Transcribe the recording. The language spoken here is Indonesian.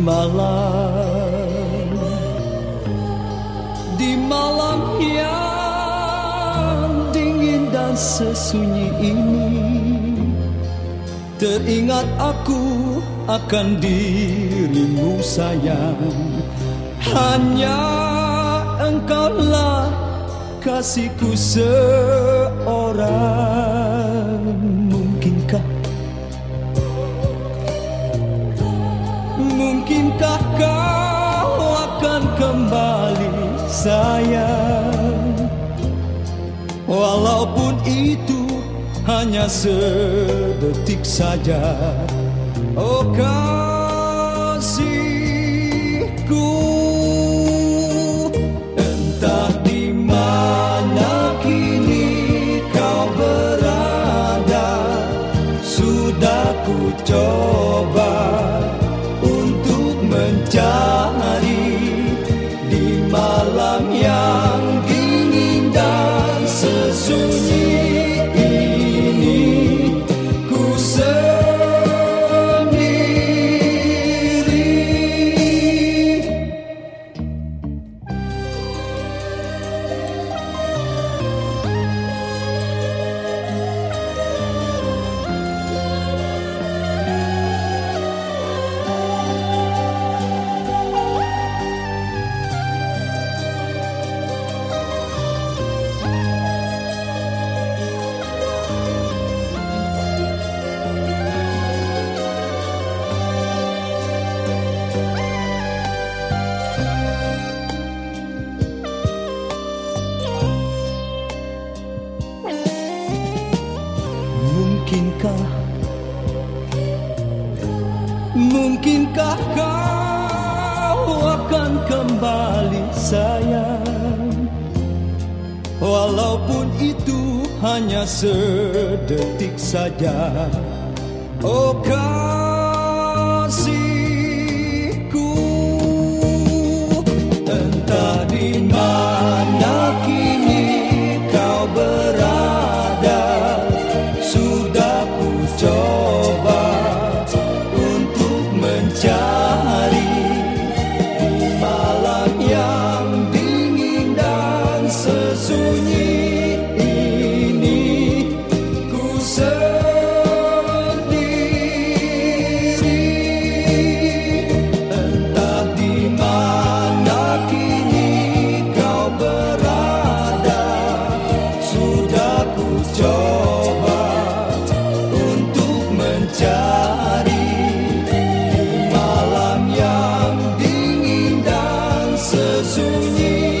malam. Di malam yang dingin dan sesunyi ini Teringat aku akan dirimu sayang. Hanya engkaulah kasihku seorang sayang. Walaupun itu hanya sedetik saja. Oh kasihku Entah di mana kini kau berada Sudah ku coba Mungkinkah? Mungkinkah kau akan kembali sayang? Walaupun itu hanya sedetik saja. Oh kasihku cari malam yang dingin dan sesunyi.